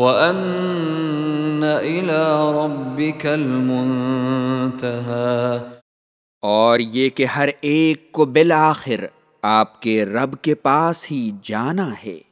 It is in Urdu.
وَأَنَّ إِلَىٰ رَبِّكَ الْمُنْتَهَا اور یہ کہ ہر ایک کو بالآخر آپ کے رب کے پاس ہی جانا ہے۔